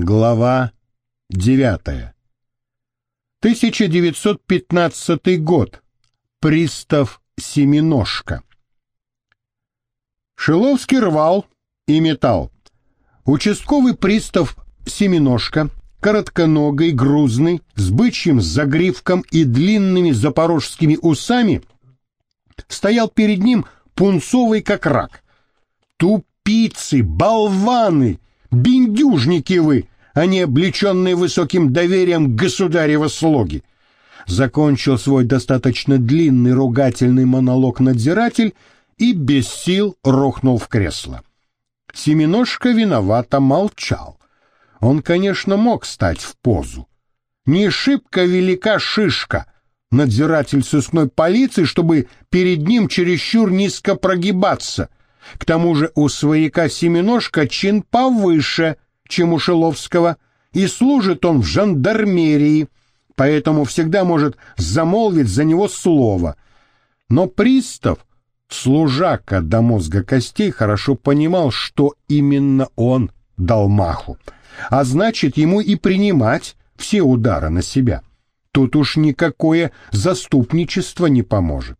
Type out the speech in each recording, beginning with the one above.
Глава девятая. 1915 год. Пристав Семеножка. Шиловский рвал и метал. Участковый пристав Семеножка, коротконогой, грузный, с бычьим загривком и длинными запорожскими усами, стоял перед ним пунцовый как рак. Тупицы, болваны, бендюжники вы, а не облеченные высоким доверием государева слуги. Закончил свой достаточно длинный ругательный монолог надзиратель и без сил рухнул в кресло. Семеножка виновато молчал. Он, конечно, мог стать в позу. Не шибко велика шишка, надзиратель сыскной полиции, чтобы перед ним чересчур низко прогибаться. К тому же у свояка Семеножка чин повыше, чем у Шиловского, и служит он в жандармерии, поэтому всегда может замолвить за него слово. Но пристав Служака до мозга костей хорошо понимал, что именно он дал маху, а значит, ему и принимать все удары на себя. Тут уж никакое заступничество не поможет,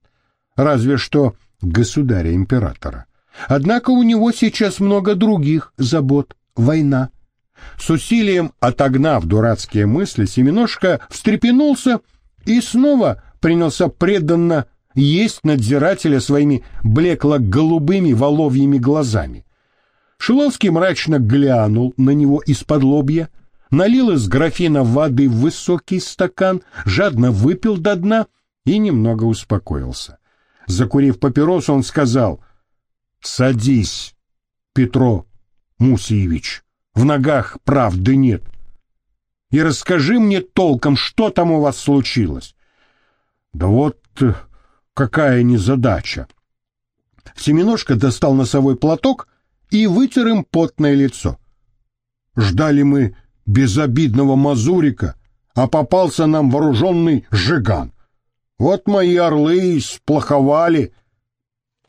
разве что государя-императора. Однако у него сейчас много других забот — война. С усилием отогнав дурацкие мысли, Семеножка встрепенулся и снова принялся преданно есть надзирателя своими блекло-голубыми воловьими глазами. Шиловский мрачно глянул на него из-под лобья, налил из графина воды в высокий стакан, жадно выпил до дна и немного успокоился. Закурив папиросу, он сказал, «Садись, Петро Мусиевич, в ногах правды нет, и расскажи мне толком, что там у вас случилось». «Да вот какая незадача. Семеножка достал носовой платок и вытер им потное лицо. Ждали мы безобидного мазурика, а попался нам вооруженный жиган. Вот мои орлы сплоховали.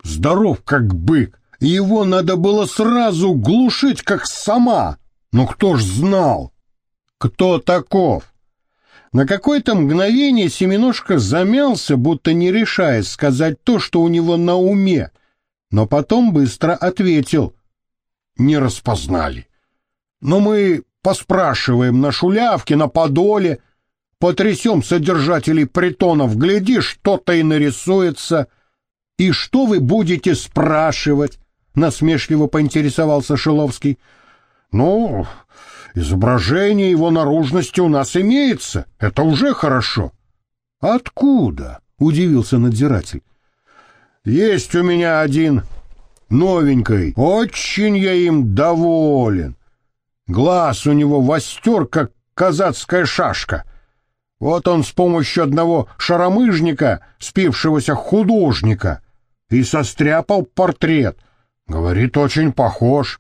Здоров, как бык, его надо было сразу глушить, как сама. Но кто ж знал, кто таков? На какое-то мгновение Семеножка замялся, будто не решая сказать то, что у него на уме, но потом быстро ответил. Не распознали. Но мы поспрашиваем на шулявке, на подоле, потрясем содержателей притонов, гляди, что-то и нарисуется. И что вы будете спрашивать? Насмешливо поинтересовался Шиловский. Ну, Изображение его наружности у нас имеется. Это уже хорошо. Откуда? Удивился надзиратель. Есть у меня один новенький. Очень я им доволен. Глаз у него востер, как казацкая шашка. Вот он с помощью одного шаромыжника, спившегося художника, и состряпал портрет. Говорит, очень похож.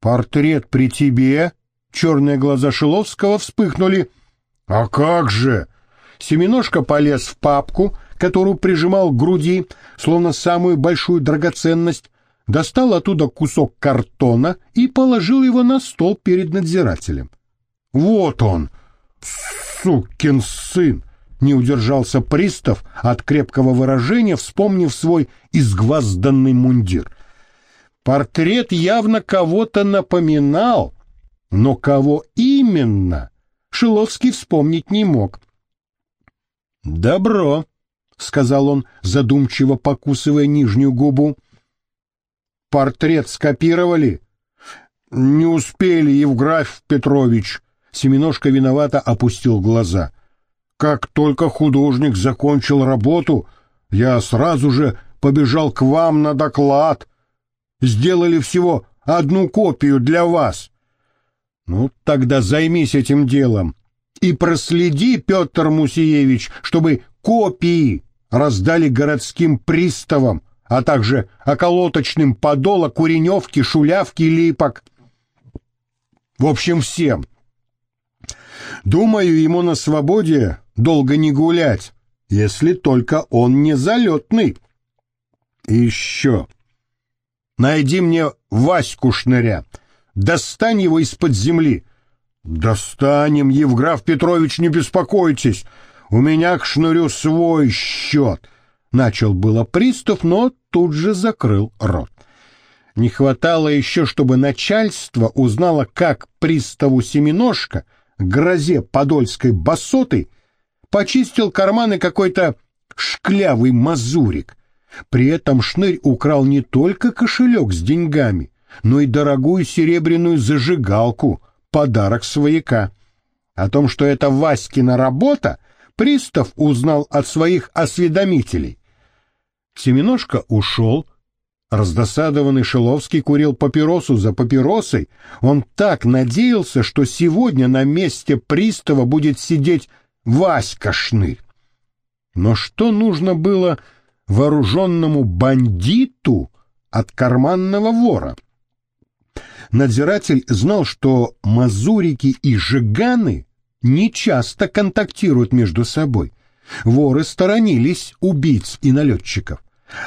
«Портрет при тебе?» Черные глаза Шиловского вспыхнули. «А как же?» Семеножка полез в папку, которую прижимал к груди, словно самую большую драгоценность, достал оттуда кусок картона и положил его на стол перед надзирателем. «Вот он, сукин сын!» Не удержался пристав от крепкого выражения, вспомнив свой изгвазданный мундир. Портрет явно кого-то напоминал, но кого именно, Шиловский вспомнить не мог. «Добро», — сказал он, задумчиво покусывая нижнюю губу. «Портрет скопировали?» «Не успели, Евграф Петрович», — Семеножка виновато опустил глаза. «Как только художник закончил работу, я сразу же побежал к вам на доклад» сделали всего одну копию для вас. Ну, тогда займись этим делом и проследи, Петр Мусиевич, чтобы копии раздали городским приставам, а также околоточным подола, куреневки, шулявки, липок. В общем, всем. Думаю, ему на свободе долго не гулять, если только он не залетный. И еще... Найди мне Ваську Шныря, достань его из-под земли, Достанем, Евграф Петрович, не беспокойтесь. У меня к шнурю свой счет. Начал было пристав, но тут же закрыл рот. Не хватало еще, чтобы начальство узнало, как приставу Семеножка, грозе подольской басоты, почистил карманы какой-то шклявый мазурик. При этом Шнырь украл не только кошелек с деньгами, но и дорогую серебряную зажигалку, подарок свояка. О том, что это Васькина работа, пристав узнал от своих осведомителей. Семеножка ушел, Раздосадованный Шиловский курил папиросу за папиросой. Он так надеялся, что сегодня на месте пристава будет сидеть Васька Шнырь. Но что нужно было вооруженному бандиту от карманного вора? Надзиратель знал, что мазурики и жиганы не часто контактируют между собой. Воры сторонились убийц и налетчиков.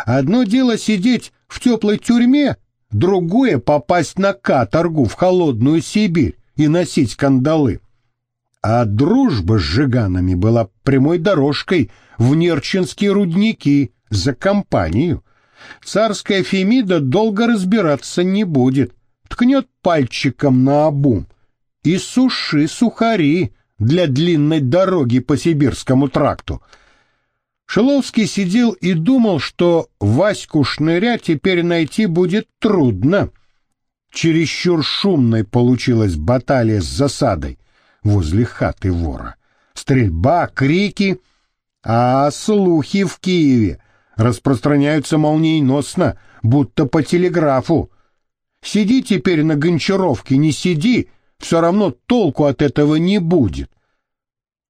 Одно дело сидеть в теплой тюрьме, другое — попасть на каторгу в холодную Сибирь и носить кандалы. А дружба с жиганами была прямой дорожкой в Нерчинские рудники за компанию. Царская Фемида долго разбираться не будет, ткнет пальчиком на обум. И суши сухари для длинной дороги по Сибирскому тракту — Шиловский сидел и думал, что Ваську Шныря теперь найти будет трудно. Чересчур шумной получилась баталия с засадой возле хаты вора. Стрельба, крики, а слухи в Киеве распространяются молниеносно, будто по телеграфу. Сиди теперь на Гончаровке, не сиди, все равно толку от этого не будет.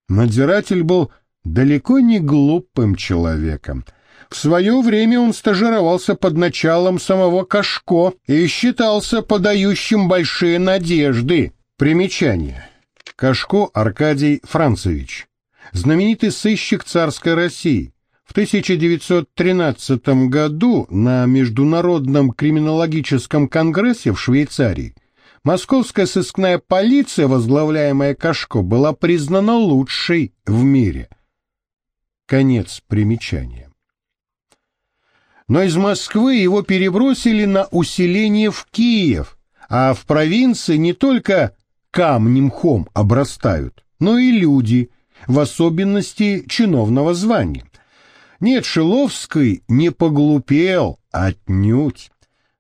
Надзиратель был далеко не глупым человеком. В свое время он стажировался под началом самого Кашко и считался подающим большие надежды. Примечание. Кашко Аркадий Францевич, знаменитый сыщик царской России. В 1913 году на Международном криминологическом конгрессе в Швейцарии московская сыскная полиция, возглавляемая Кашко, была признана лучшей в мире – Конец примечания. Но из Москвы его перебросили на усиление в Киев, а в провинции не только камнем хом обрастают, но и люди, в особенности чиновного звания. Нет, Шиловский не поглупел, отнюдь.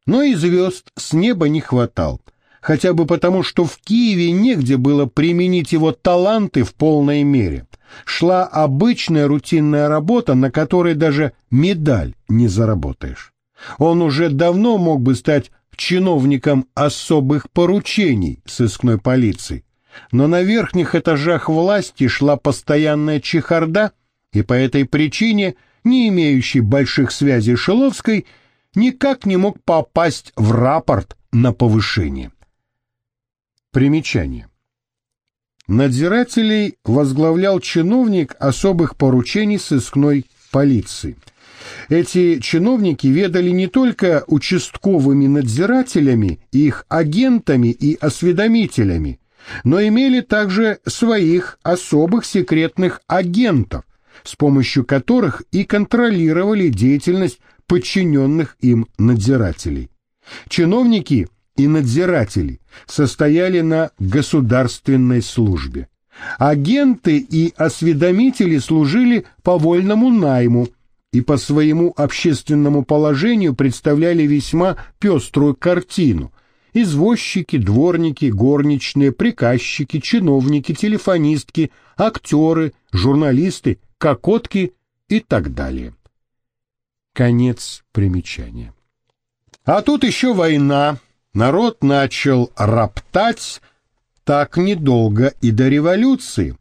Но и звезд с неба не хватал, хотя бы потому, что в Киеве негде было применить его таланты в полной мере шла обычная рутинная работа, на которой даже медаль не заработаешь. Он уже давно мог бы стать чиновником особых поручений сыскной полиции, но на верхних этажах власти шла постоянная чехарда, и по этой причине, не имеющий больших связей Шиловской, никак не мог попасть в рапорт на повышение. Примечание. Надзирателей возглавлял чиновник особых поручений сыскной полиции. Эти чиновники ведали не только участковыми надзирателями, их агентами и осведомителями, но имели также своих особых секретных агентов, с помощью которых и контролировали деятельность подчиненных им надзирателей. Чиновники и надзиратели состояли на государственной службе. Агенты и осведомители служили по вольному найму и по своему общественному положению представляли весьма пеструю картину. Извозчики, дворники, горничные, приказчики, чиновники, телефонистки, актеры, журналисты, кокотки и так далее. Конец примечания. А тут еще война, народ начал роптать так недолго и до революции.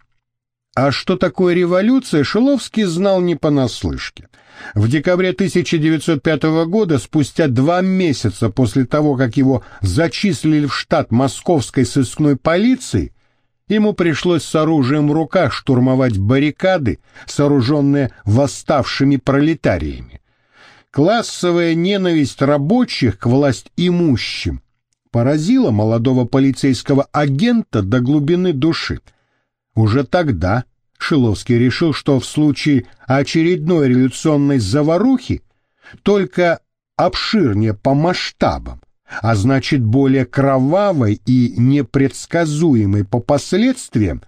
А что такое революция, Шиловский знал не понаслышке. В декабре 1905 года, спустя два месяца после того, как его зачислили в штат московской сыскной полиции, ему пришлось с оружием в руках штурмовать баррикады, сооруженные восставшими пролетариями. Классовая ненависть рабочих к власть имущим поразило молодого полицейского агента до глубины души. Уже тогда Шиловский решил, что в случае очередной революционной заварухи только обширнее по масштабам, а значит более кровавой и непредсказуемой по последствиям,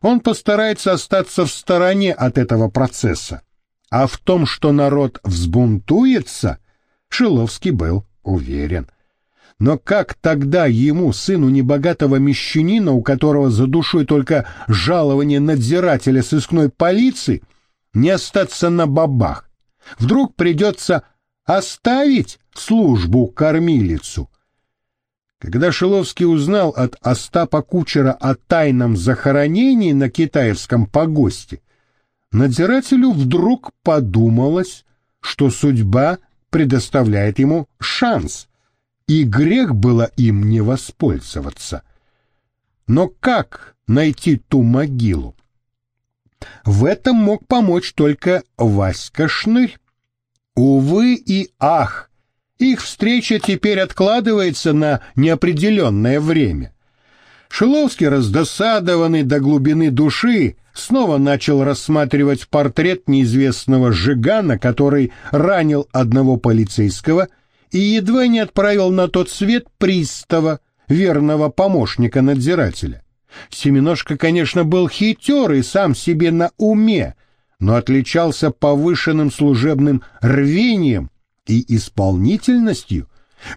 он постарается остаться в стороне от этого процесса. А в том, что народ взбунтуется, Шиловский был уверен. Но как тогда ему, сыну небогатого мещанина, у которого за душой только жалование надзирателя сыскной полиции, не остаться на бабах? Вдруг придется оставить службу кормилицу? Когда Шиловский узнал от Остапа Кучера о тайном захоронении на китаевском погосте, надзирателю вдруг подумалось, что судьба предоставляет ему шанс, и грех было им не воспользоваться. Но как найти ту могилу? В этом мог помочь только Васька Шнырь. Увы и ах, их встреча теперь откладывается на неопределенное время. Шиловский, раздосадованный до глубины души, снова начал рассматривать портрет неизвестного Жигана, который ранил одного полицейского и едва не отправил на тот свет пристава, верного помощника надзирателя. Семеножка, конечно, был хитер и сам себе на уме, но отличался повышенным служебным рвением и исполнительностью,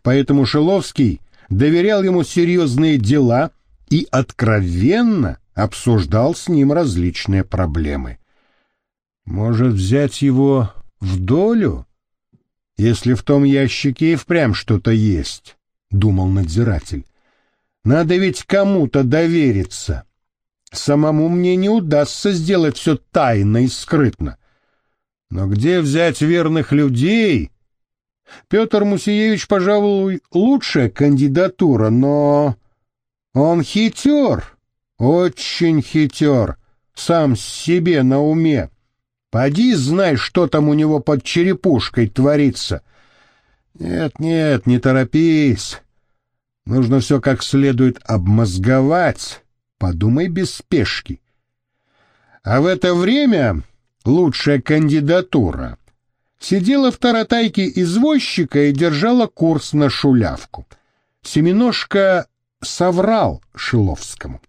поэтому Шиловский доверял ему серьезные дела и откровенно обсуждал с ним различные проблемы. Может, взять его в долю, если в том ящике и впрямь что-то есть, — думал надзиратель. Надо ведь кому-то довериться. Самому мне не удастся сделать все тайно и скрытно. Но где взять верных людей, Петр Мусиевич, пожалуй, лучшая кандидатура, но он хитер, очень хитер, сам себе на уме. Поди знай, что там у него под черепушкой творится. Нет, нет, не торопись. Нужно все как следует обмозговать. Подумай без спешки. А в это время лучшая кандидатура — сидела в таратайке извозчика и держала курс на шулявку. Семеножка соврал Шиловскому.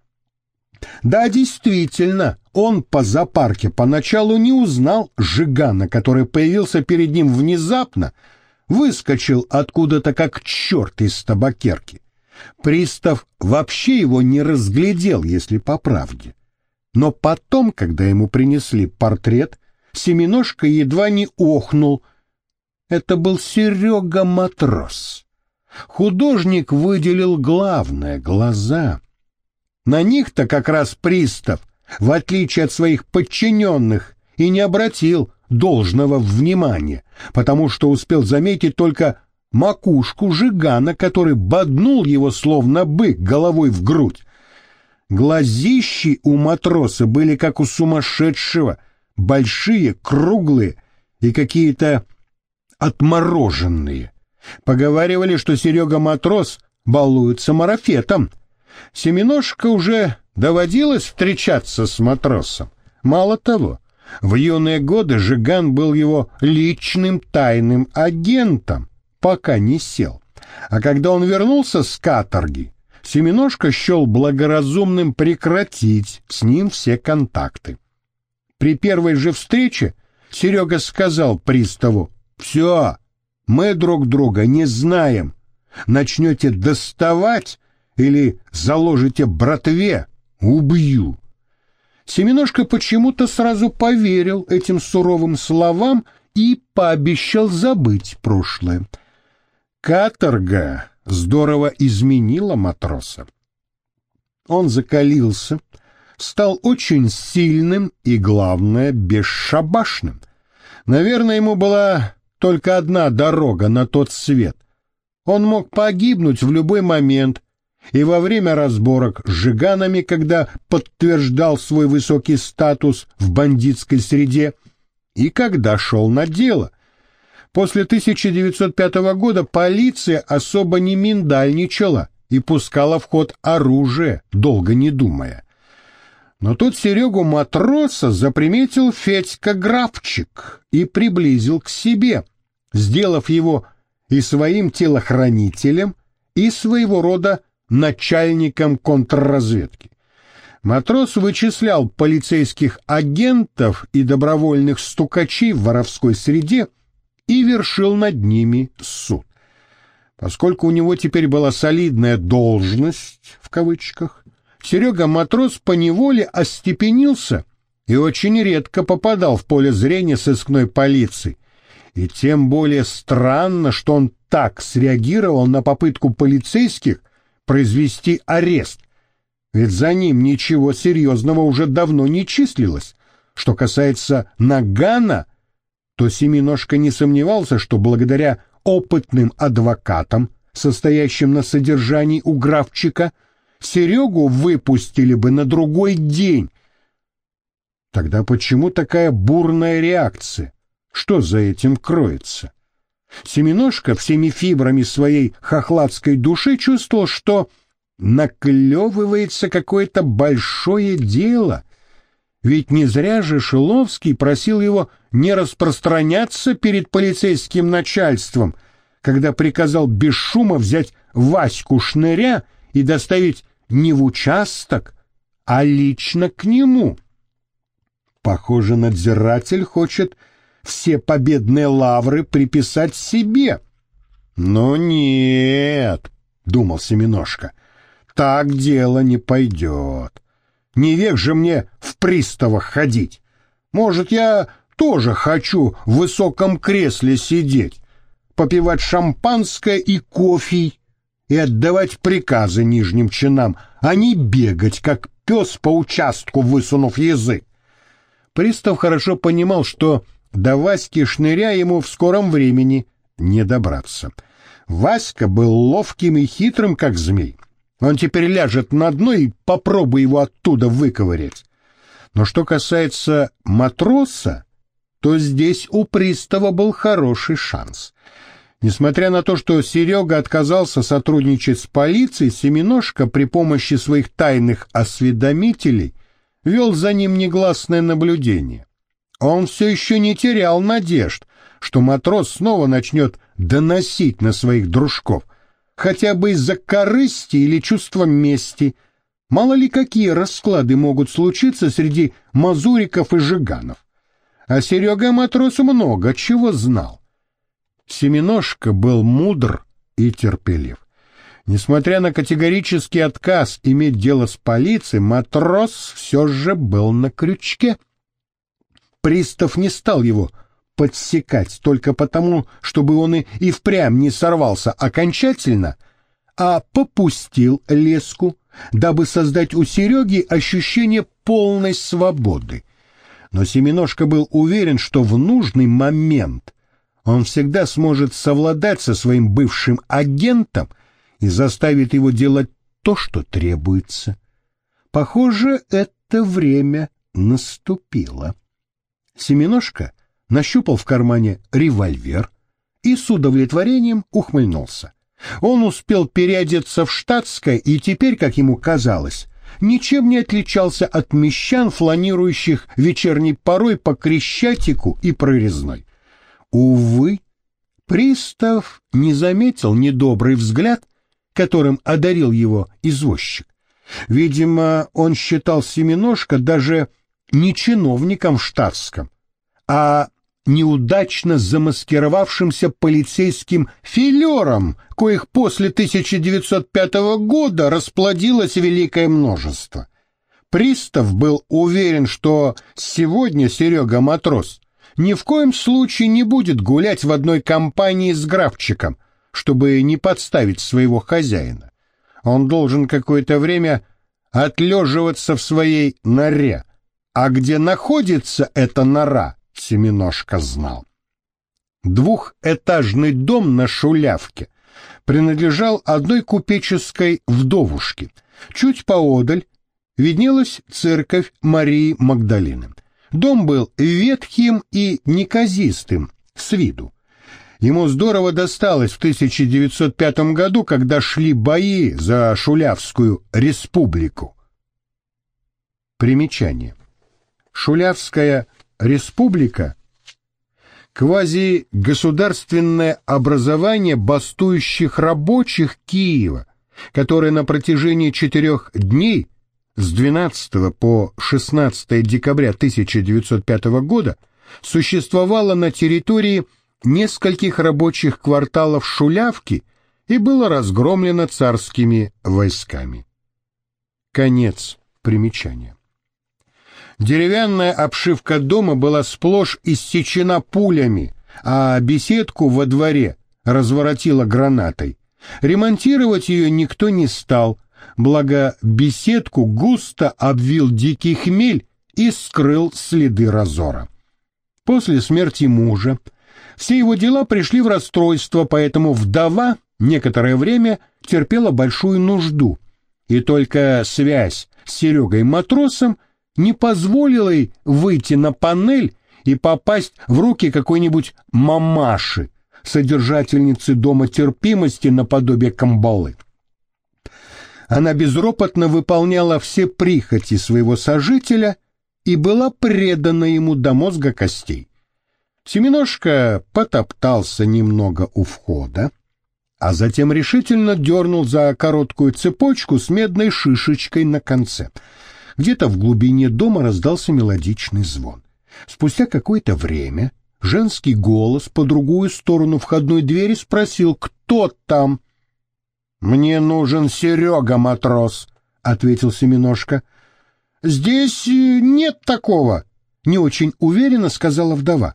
Да, действительно, он по запарке поначалу не узнал Жигана, который появился перед ним внезапно, выскочил откуда-то как черт из табакерки. Пристав вообще его не разглядел, если по правде. Но потом, когда ему принесли портрет, Семеножка едва не охнул. Это был Серега-матрос. Художник выделил главное — глаза. На них-то как раз пристав, в отличие от своих подчиненных, и не обратил должного внимания, потому что успел заметить только макушку Жигана, который боднул его словно бык головой в грудь. Глазищи у матроса были как у сумасшедшего, большие, круглые и какие-то отмороженные. Поговаривали, что Серега Матрос балуется марафетом. Семеножка уже доводилось встречаться с матросом. Мало того, в юные годы Жиган был его личным тайным агентом, пока не сел. А когда он вернулся с каторги, Семеножка счел благоразумным прекратить с ним все контакты. При первой же встрече Серега сказал приставу, «Все, мы друг друга не знаем. Начнете доставать или заложите братве, убью». Семеножка почему-то сразу поверил этим суровым словам и пообещал забыть прошлое. Каторга здорово изменила матроса. Он закалился, стал очень сильным и, главное, бесшабашным. Наверное, ему была только одна дорога на тот свет. Он мог погибнуть в любой момент, и во время разборок с жиганами, когда подтверждал свой высокий статус в бандитской среде, и когда шел на дело. После 1905 года полиция особо не миндальничала и пускала в ход оружие, долго не думая. Но тут Серегу матроса заприметил Федька Графчик и приблизил к себе, сделав его и своим телохранителем, и своего рода начальником контрразведки. Матрос вычислял полицейских агентов и добровольных стукачей в воровской среде и вершил над ними суд. Поскольку у него теперь была солидная «должность», в кавычках, Серега Матрос поневоле остепенился и очень редко попадал в поле зрения сыскной полиции. И тем более странно, что он так среагировал на попытку полицейских произвести арест, ведь за ним ничего серьезного уже давно не числилось. Что касается Нагана, то Семиножка не сомневался, что благодаря опытным адвокатам, состоящим на содержании у графчика, Серегу выпустили бы на другой день. Тогда почему такая бурная реакция? Что за этим кроется? Семеножка всеми фибрами своей хохладской души чувствовал, что наклевывается какое-то большое дело. Ведь не зря же Шиловский просил его не распространяться перед полицейским начальством, когда приказал без шума взять Ваську Шныря и доставить не в участок, а лично к нему. Похоже, надзиратель хочет все победные лавры приписать себе. Но нет, думал Семеножка, так дело не пойдет. Не век же мне в приставах ходить. Может, я тоже хочу в высоком кресле сидеть, попивать шампанское и кофе и отдавать приказы нижним чинам, а не бегать, как пес по участку, высунув язык. Пристав хорошо понимал, что до Васьки Шныря ему в скором времени не добраться. Васька был ловким и хитрым, как змей. Он теперь ляжет на дно и попробуй его оттуда выковырять. Но что касается матроса, то здесь у пристава был хороший шанс. Несмотря на то, что Серега отказался сотрудничать с полицией, Семеножка при помощи своих тайных осведомителей вел за ним негласное наблюдение. Он все еще не терял надежд, что матрос снова начнет доносить на своих дружков, хотя бы из-за корысти или чувства мести. Мало ли какие расклады могут случиться среди мазуриков и жиганов. А Серега матрос много чего знал. Семеножка был мудр и терпелив. Несмотря на категорический отказ иметь дело с полицией, матрос все же был на крючке. Пристав не стал его подсекать только потому, чтобы он и, и впрямь не сорвался окончательно, а попустил леску, дабы создать у Сереги ощущение полной свободы. Но Семеножка был уверен, что в нужный момент он всегда сможет совладать со своим бывшим агентом и заставит его делать то, что требуется. Похоже, это время наступило. Семеножка нащупал в кармане револьвер и с удовлетворением ухмыльнулся. Он успел переодеться в штатское и теперь, как ему казалось, ничем не отличался от мещан, фланирующих вечерней порой по Крещатику и Прорезной. Увы, пристав не заметил недобрый взгляд, которым одарил его извозчик. Видимо, он считал Семеножка даже не чиновником штатском, а неудачно замаскировавшимся полицейским филером, коих после 1905 года расплодилось великое множество. Пристав был уверен, что сегодня Серега Матрос ни в коем случае не будет гулять в одной компании с графчиком, чтобы не подставить своего хозяина. Он должен какое-то время отлеживаться в своей норе, а где находится эта нора, Семеножка знал. Двухэтажный дом на Шулявке принадлежал одной купеческой вдовушке. Чуть поодаль виднелась церковь Марии Магдалины. Дом был ветхим и неказистым с виду. Ему здорово досталось в 1905 году, когда шли бои за Шулявскую республику. Примечание. Шулявская республика – квазигосударственное образование бастующих рабочих Киева, которое на протяжении четырех дней с 12 по 16 декабря 1905 года существовало на территории нескольких рабочих кварталов Шулявки и было разгромлено царскими войсками. Конец примечания. Деревянная обшивка дома была сплошь иссечена пулями, а беседку во дворе разворотила гранатой. Ремонтировать ее никто не стал, благо беседку густо обвил дикий хмель и скрыл следы разора. После смерти мужа все его дела пришли в расстройство, поэтому вдова некоторое время терпела большую нужду, и только связь с Серегой Матросом не позволила ей выйти на панель и попасть в руки какой-нибудь мамаши, содержательницы дома терпимости наподобие камбалы. Она безропотно выполняла все прихоти своего сожителя и была предана ему до мозга костей. Семеножка потоптался немного у входа, а затем решительно дернул за короткую цепочку с медной шишечкой на конце. Где-то в глубине дома раздался мелодичный звон. Спустя какое-то время женский голос по другую сторону входной двери спросил «Кто там?» «Мне нужен Серега, матрос», — ответил Семеножка. «Здесь э, нет такого», — не очень уверенно сказала вдова.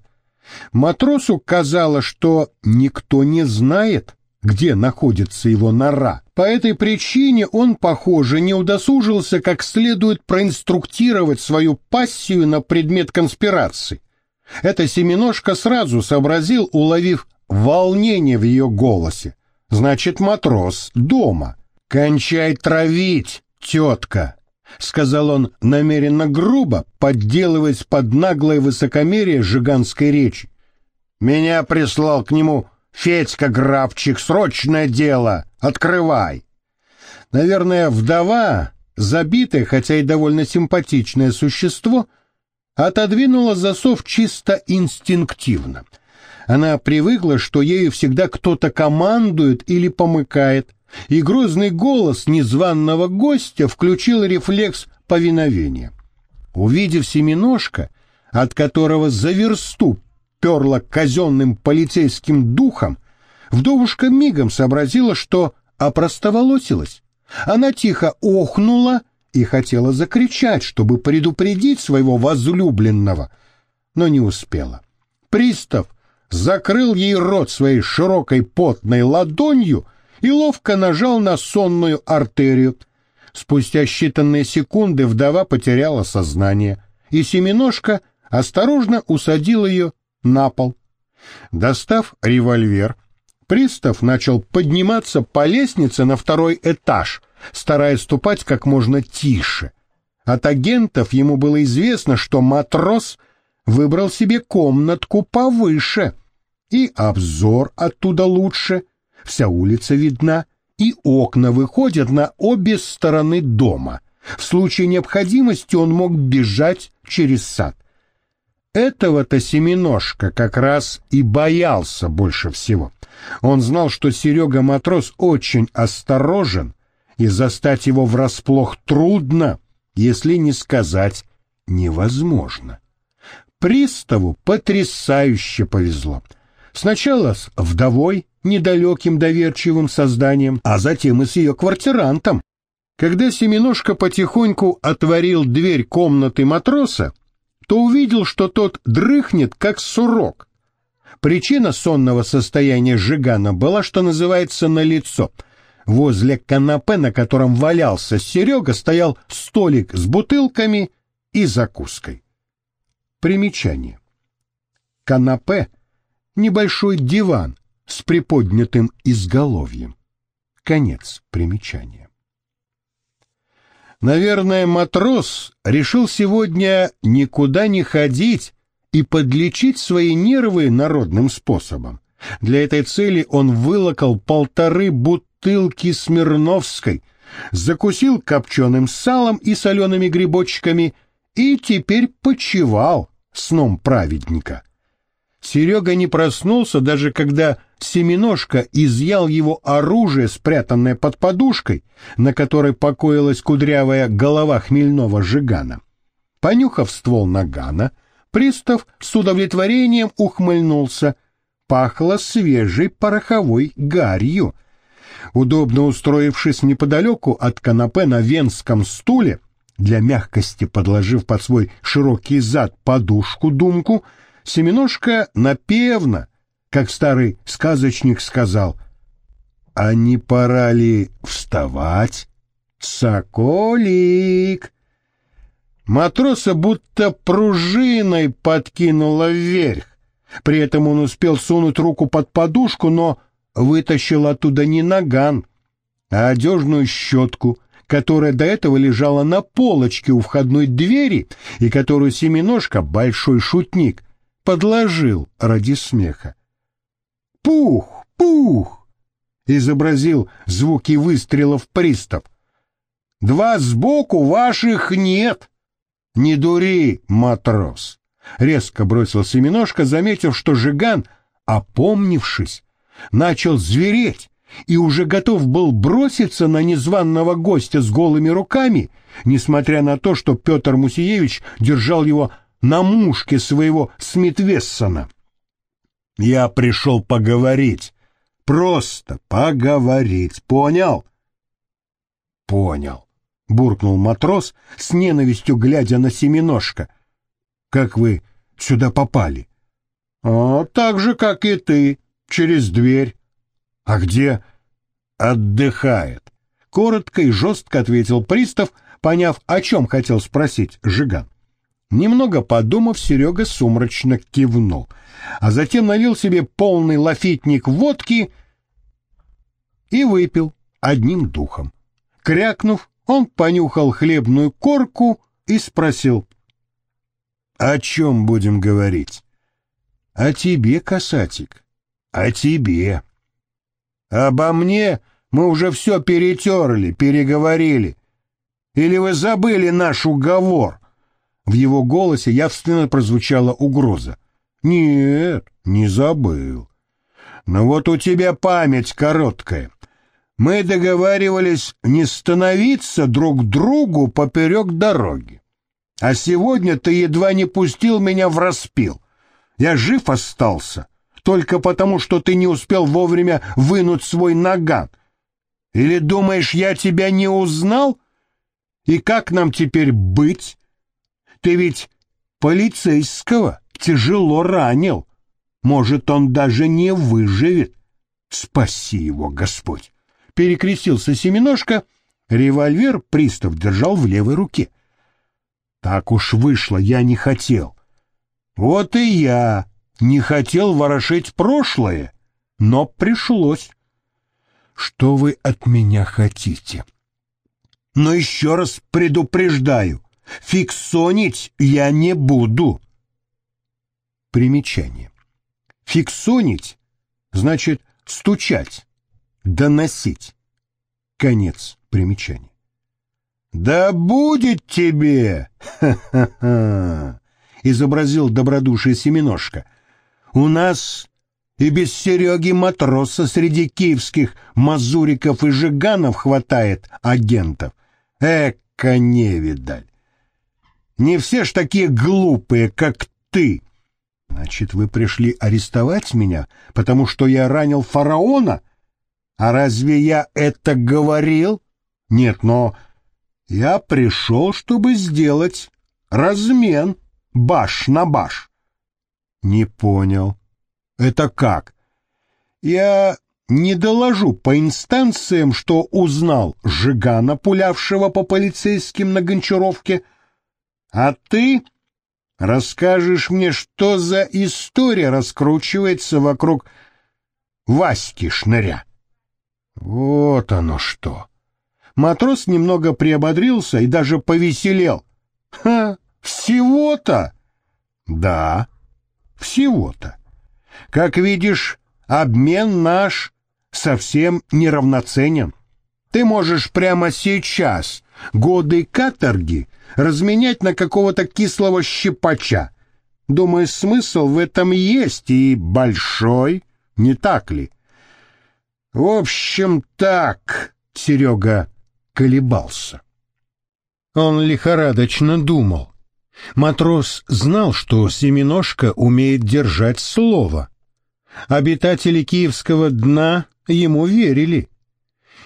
Матросу казалось, что никто не знает, где находится его нора. По этой причине он, похоже, не удосужился как следует проинструктировать свою пассию на предмет конспирации. Это Семеножка сразу сообразил, уловив волнение в ее голосе. Значит, матрос дома. «Кончай травить, тетка!» — сказал он намеренно грубо, подделываясь под наглое высокомерие жиганской речи. «Меня прислал к нему Федька Графчик, срочное дело, открывай!» Наверное, вдова, забитая, хотя и довольно симпатичное существо, отодвинула засов чисто инстинктивно. Она привыкла, что ею всегда кто-то командует или помыкает — и грозный голос незваного гостя включил рефлекс повиновения. Увидев семеножка, от которого за версту перло казенным полицейским духом, вдовушка мигом сообразила, что опростоволосилась. Она тихо охнула и хотела закричать, чтобы предупредить своего возлюбленного, но не успела. Пристав закрыл ей рот своей широкой потной ладонью и ловко нажал на сонную артерию. Спустя считанные секунды вдова потеряла сознание, и Семеножка осторожно усадил ее на пол. Достав револьвер, пристав начал подниматься по лестнице на второй этаж, стараясь ступать как можно тише. От агентов ему было известно, что матрос выбрал себе комнатку повыше, и обзор оттуда лучше, Вся улица видна, и окна выходят на обе стороны дома. В случае необходимости он мог бежать через сад. Этого-то Семеножка как раз и боялся больше всего. Он знал, что Серега-матрос очень осторожен, и застать его врасплох трудно, если не сказать невозможно. Приставу потрясающе повезло. Сначала с вдовой, недалеким доверчивым созданием, а затем и с ее квартирантом. Когда Семеножка потихоньку отворил дверь комнаты матроса, то увидел, что тот дрыхнет, как сурок. Причина сонного состояния Жигана была, что называется, налицо. Возле канапе, на котором валялся Серега, стоял столик с бутылками и закуской. Примечание. Канапе — небольшой диван, с приподнятым изголовьем. Конец примечания. Наверное, матрос решил сегодня никуда не ходить и подлечить свои нервы народным способом. Для этой цели он вылокал полторы бутылки Смирновской, закусил копченым салом и солеными грибочками и теперь почевал сном праведника. Серега не проснулся, даже когда Семеножка изъял его оружие, спрятанное под подушкой, на которой покоилась кудрявая голова хмельного жигана. Понюхав ствол нагана, пристав с удовлетворением ухмыльнулся. Пахло свежей пороховой гарью. Удобно устроившись неподалеку от канапе на венском стуле, для мягкости подложив под свой широкий зад подушку-думку, Семеножка напевно, как старый сказочник сказал, «А не пора ли вставать, соколик?» Матроса будто пружиной подкинуло вверх. При этом он успел сунуть руку под подушку, но вытащил оттуда не наган, а одежную щетку, которая до этого лежала на полочке у входной двери и которую Семеножка, большой шутник, подложил ради смеха. «Пух! Пух!» — изобразил звуки выстрелов пристав. «Два сбоку ваших нет!» «Не дури, матрос!» — резко бросил Семеножка, заметив, что Жиган, опомнившись, начал звереть и уже готов был броситься на незваного гостя с голыми руками, несмотря на то, что Петр Мусиевич держал его на мушке своего Смитвессона. «Я пришел поговорить, просто поговорить, понял?» «Понял», — буркнул матрос, с ненавистью глядя на Семеножка. «Как вы сюда попали?» «А так же, как и ты, через дверь». «А где?» «Отдыхает», — коротко и жестко ответил пристав, поняв, о чем хотел спросить Жиган. Немного подумав, Серега сумрачно кивнул, а затем налил себе полный лафитник водки и выпил одним духом. Крякнув, он понюхал хлебную корку и спросил, «О чем будем говорить?» «О тебе, касатик, о тебе». «Обо мне мы уже все перетерли, переговорили. Или вы забыли наш уговор?» В его голосе явственно прозвучала угроза. «Нет, не забыл. Но вот у тебя память короткая. Мы договаривались не становиться друг другу поперек дороги. А сегодня ты едва не пустил меня в распил. Я жив остался, только потому, что ты не успел вовремя вынуть свой наган. Или думаешь, я тебя не узнал? И как нам теперь быть? Ты ведь полицейского тяжело ранил. Может, он даже не выживет. Спаси его, Господь. Перекрестился Семеножка. Револьвер пристав держал в левой руке. Так уж вышло, я не хотел. Вот и я не хотел ворошить прошлое, но пришлось. Что вы от меня хотите? Но еще раз предупреждаю, Фиксонить я не буду. Примечание. Фиксонить значит стучать, доносить. Конец примечания. «Да будет тебе!» Ха-ха-ха! изобразил добродушие Семеножка. «У нас и без Сереги Матроса среди киевских мазуриков и жиганов хватает агентов. Эка невидаль! Не все ж такие глупые, как ты. Значит, вы пришли арестовать меня, потому что я ранил фараона? А разве я это говорил? Нет, но я пришел, чтобы сделать размен баш на баш. Не понял. Это как? Я не доложу по инстанциям, что узнал Жигана, пулявшего по полицейским на Гончаровке, а ты расскажешь мне, что за история раскручивается вокруг Васьки Шныря. Вот оно что. Матрос немного приободрился и даже повеселел. Ха, всего-то? Да, всего-то. Как видишь, обмен наш совсем неравноценен. Ты можешь прямо сейчас годы каторги разменять на какого-то кислого щипача. Думаю, смысл в этом есть и большой, не так ли? В общем, так, Серега колебался. Он лихорадочно думал. Матрос знал, что Семеножка умеет держать слово. Обитатели киевского дна ему верили.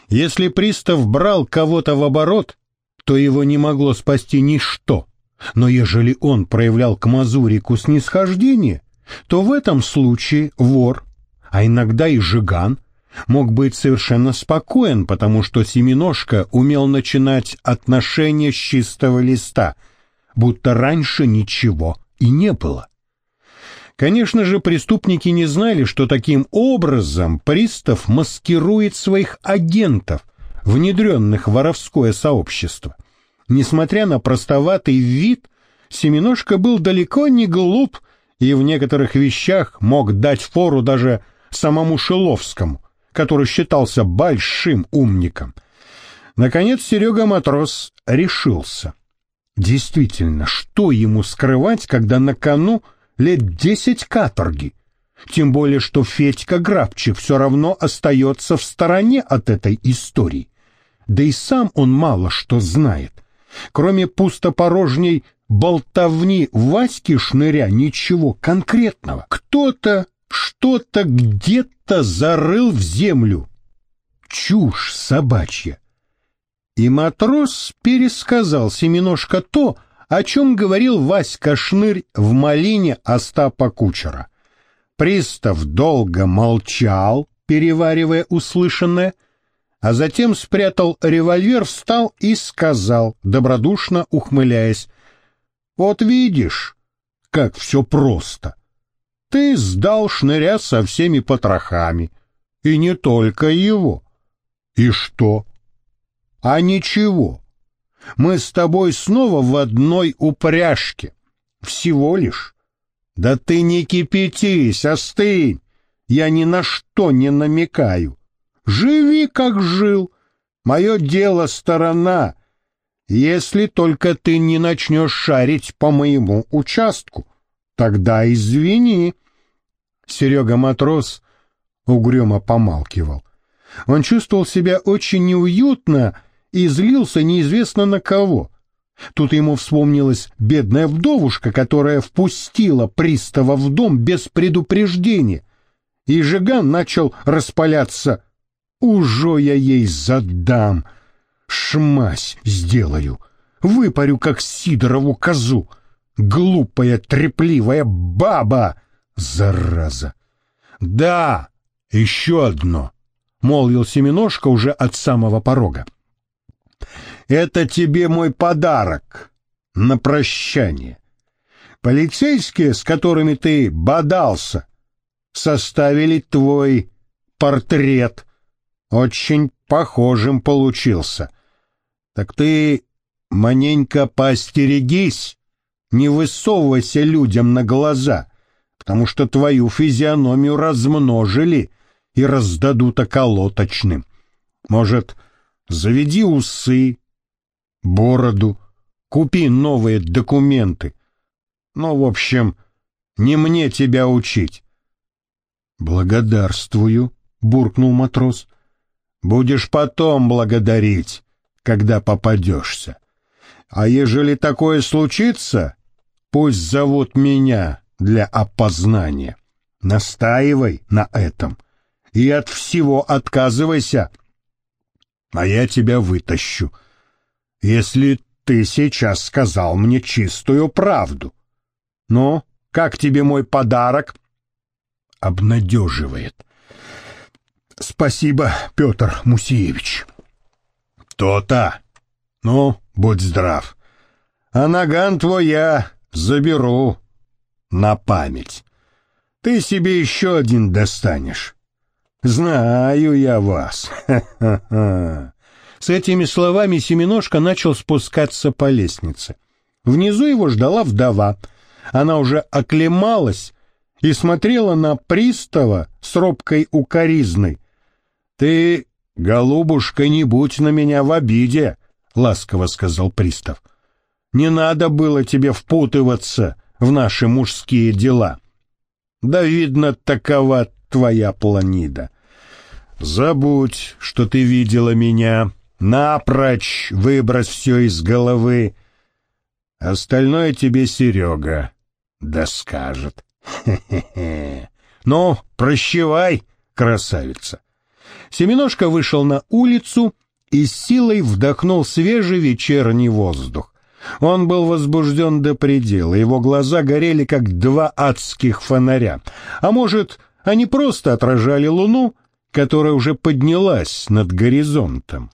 Если пристав брал кого-то в оборот, то его не могло спасти ничто. Но ежели он проявлял к Мазурику снисхождение, то в этом случае вор, а иногда и жиган, мог быть совершенно спокоен, потому что Семеножка умел начинать отношения с чистого листа, будто раньше ничего и не было. Конечно же, преступники не знали, что таким образом пристав маскирует своих агентов, внедренных в воровское сообщество. Несмотря на простоватый вид, Семеножка был далеко не глуп и в некоторых вещах мог дать фору даже самому Шиловскому, который считался большим умником. Наконец Серега Матрос решился. Действительно, что ему скрывать, когда на кону лет десять каторги? Тем более, что Федька Грабчик все равно остается в стороне от этой истории. Да и сам он мало что знает. Кроме пустопорожней болтовни Васьки Шныря ничего конкретного. Кто-то что-то где-то зарыл в землю. Чушь собачья. И матрос пересказал Семеножка то, о чем говорил Васька Шнырь в малине Остапа Кучера. Пристав долго молчал, переваривая услышанное, а затем спрятал револьвер, встал и сказал, добродушно ухмыляясь, «Вот видишь, как все просто. Ты сдал шныря со всеми потрохами, и не только его. И что? А ничего. Мы с тобой снова в одной упряжке. Всего лишь. Да ты не кипятись, остынь. Я ни на что не намекаю. Живи, как жил. Мое дело сторона, если только ты не начнешь шарить по моему участку. Тогда извини. Серега Матрос угрюмо помалкивал. Он чувствовал себя очень неуютно и злился неизвестно на кого. Тут ему вспомнилась бедная вдовушка, которая впустила пристава в дом без предупреждения. И Жиган начал распаляться. «Ужо я ей задам! Шмась сделаю! Выпарю, как Сидорову козу! Глупая, трепливая баба!» Зараза! Да, еще одно, молвил Семеножка уже от самого порога. Это тебе мой подарок на прощание. Полицейские, с которыми ты бодался, составили твой портрет. Очень похожим получился. Так ты маненько поостерегись, не высовывайся людям на глаза, потому что твою физиономию размножили и раздадут околоточным. Может, заведи усы, бороду, купи новые документы. Ну, в общем, не мне тебя учить. Благодарствую, буркнул матрос. Будешь потом благодарить, когда попадешься. А ежели такое случится, пусть зовут меня для опознания. Настаивай на этом и от всего отказывайся, а я тебя вытащу, если ты сейчас сказал мне чистую правду. Ну, как тебе мой подарок? Обнадеживает. Спасибо, Петр Мусиевич. То-то. Ну, будь здрав. А наган твой я заберу на память. Ты себе еще один достанешь. Знаю я вас. С этими словами Семеножка начал спускаться по лестнице. Внизу его ждала вдова. Она уже оклемалась и смотрела на пристава с робкой укоризной. «Ты, голубушка, не будь на меня в обиде», — ласково сказал пристав. «Не надо было тебе впутываться в наши мужские дела. Да, видно, такова твоя планида. Забудь, что ты видела меня, напрочь выбрось все из головы. Остальное тебе Серега да скажет. Хе-хе-хе. Ну, прощевай, красавица. Семеножка вышел на улицу и с силой вдохнул свежий вечерний воздух. Он был возбужден до предела, его глаза горели, как два адских фонаря. А может, они просто отражали луну, которая уже поднялась над горизонтом.